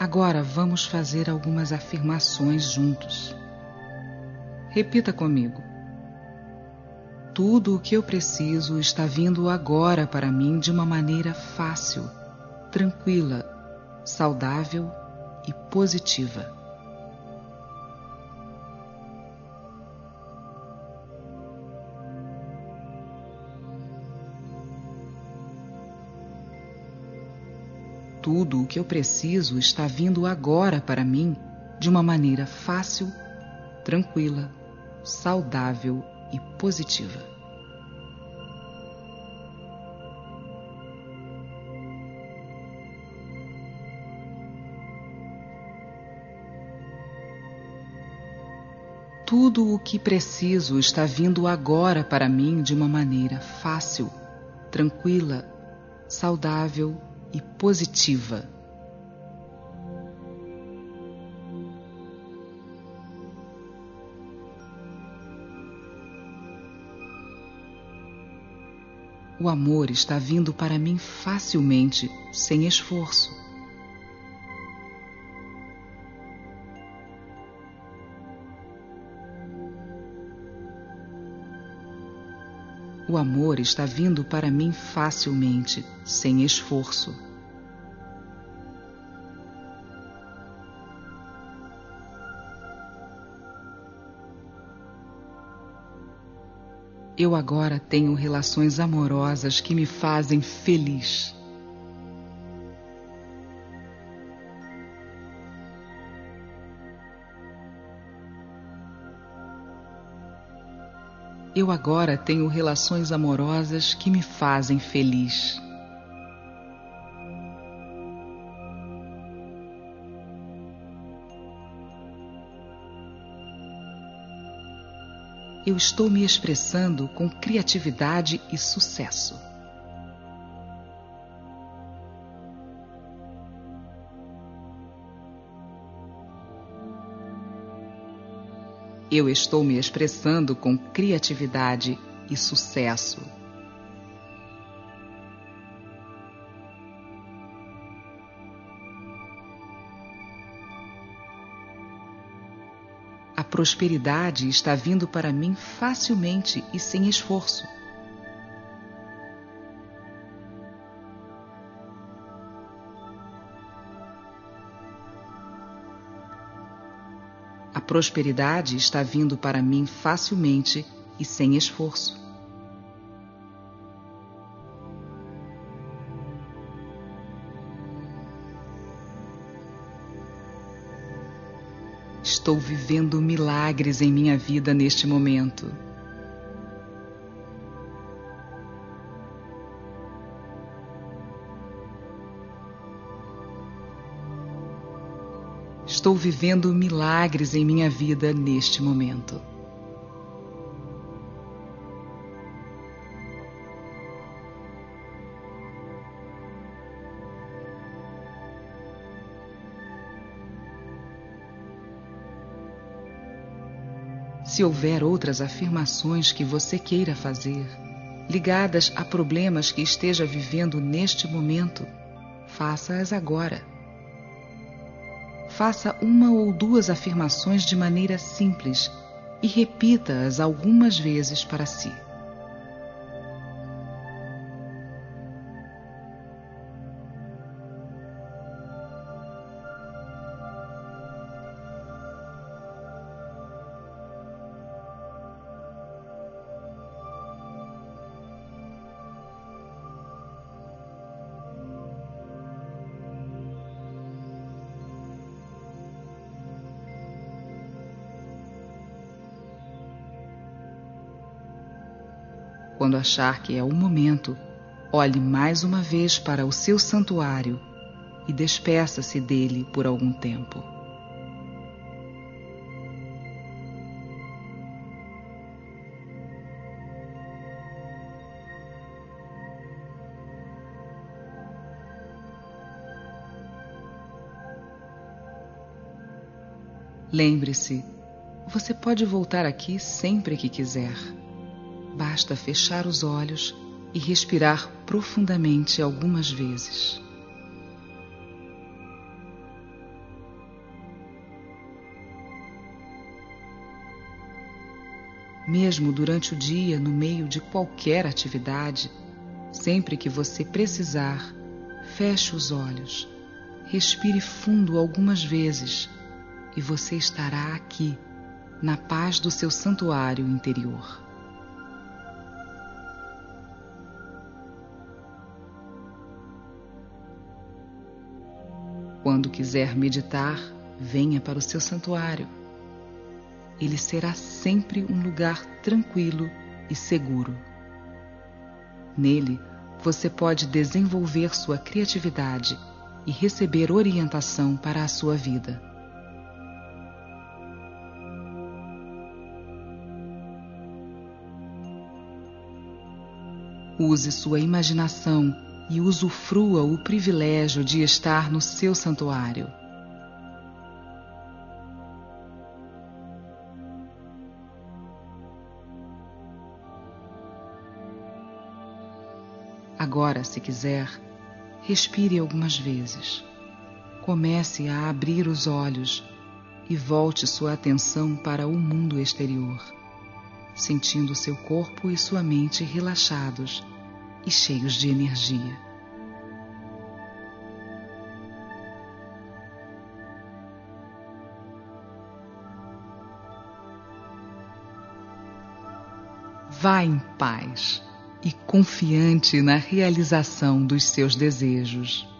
Agora vamos fazer algumas afirmações juntos. Repita comigo. Tudo o que eu preciso está vindo agora para mim de uma maneira fácil, tranquila, saudável e positiva. Tudo o que eu preciso está vindo agora para mim de uma maneira fácil, tranquila, saudável e positiva. Tudo o que preciso está vindo agora para mim de uma maneira fácil, tranquila, saudável e positiva. O amor está vindo para mim facilmente, sem esforço. O amor está vindo para mim facilmente, sem esforço. Eu agora tenho relações amorosas que me fazem feliz. Eu agora tenho relações amorosas que me fazem feliz. Eu estou me expressando com criatividade e sucesso. Eu estou me expressando com criatividade e sucesso. A prosperidade está vindo para mim facilmente e sem esforço. Prosperidade está vindo para mim facilmente e sem esforço. Estou vivendo milagres em minha vida neste momento. Estou vivendo milagres em minha vida neste momento. Se houver outras afirmações que você queira fazer, ligadas a problemas que esteja vivendo neste momento, faça-as agora. Faça uma ou duas afirmações de maneira simples e repita-as algumas vezes para si. Quando achar que é o momento, olhe mais uma vez para o seu santuário e despeça-se dele por algum tempo. Lembre-se, você pode voltar aqui sempre que quiser basta fechar os olhos e respirar profundamente algumas vezes. Mesmo durante o dia, no meio de qualquer atividade, sempre que você precisar, feche os olhos, respire fundo algumas vezes e você estará aqui, na paz do seu santuário interior. Quando quiser meditar, venha para o seu santuário ele será sempre um lugar tranquilo e seguro. Nele, você pode desenvolver sua criatividade e receber orientação para a sua vida. Use sua imaginação e usufrua o privilégio de estar no seu santuário. Agora, se quiser, respire algumas vezes. Comece a abrir os olhos e volte sua atenção para o mundo exterior, sentindo seu corpo e sua mente relaxados e cheios de energia. Vá em paz e confiante na realização dos seus desejos.